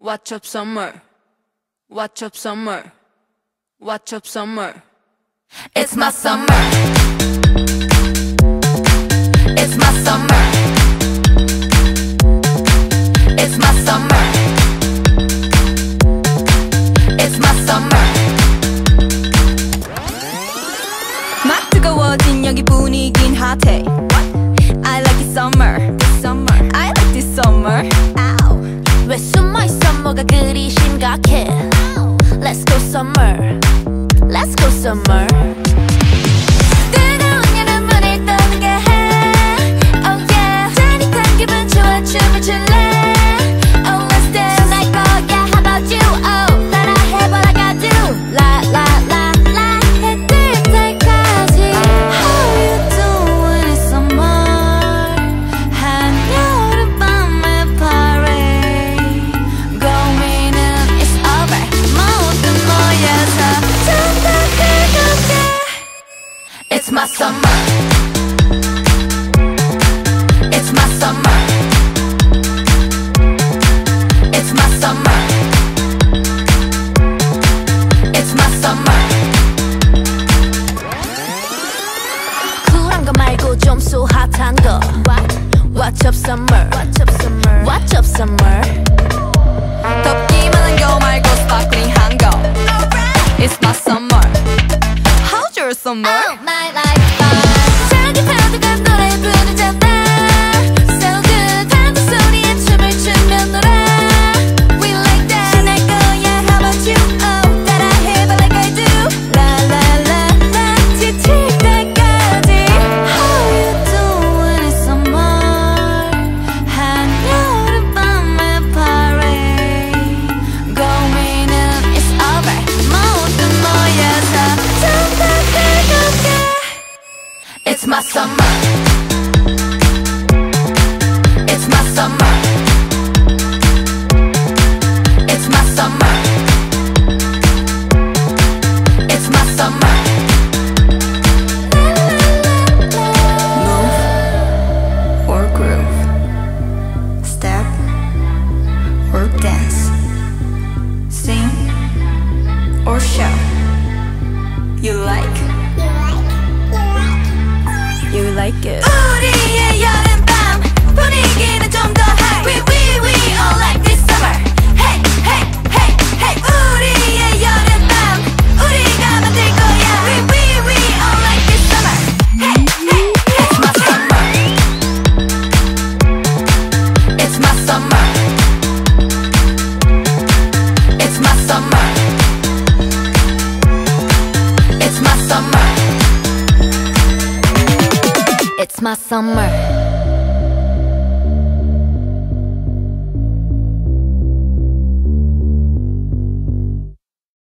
Watch up summer. Watch up summer. Watch up summer. It's my summer. It's my summer. It's my summer. It's my summer. 막 뜨거워진 여기 분위긴 핫해 뭐가 그리 심각해 Let's go summer Let's go summer It's my summer. It's my summer. It's my summer. It's my summer. 쿨한 거 말고 좀 so 핫한 거 What? Watch up summer Watch up summer Watch up summer 덥기만 한 거 말고 sparkling한 거. It's my summer. How's your summer? It's my summer. It's my summer. It's my summer. It's my summer. Move or groove. Step or dance. Sing or shout. You like? like it. 우리의 여름밤 분위기는 좀 더 high We we we all like this summer Hey hey hey hey 우리의 여름밤 우리가 만들 거야 We we we all like this summer Hey hey It's my summer. It's my summer. It's my summer. It's my summer. It's my summer